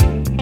you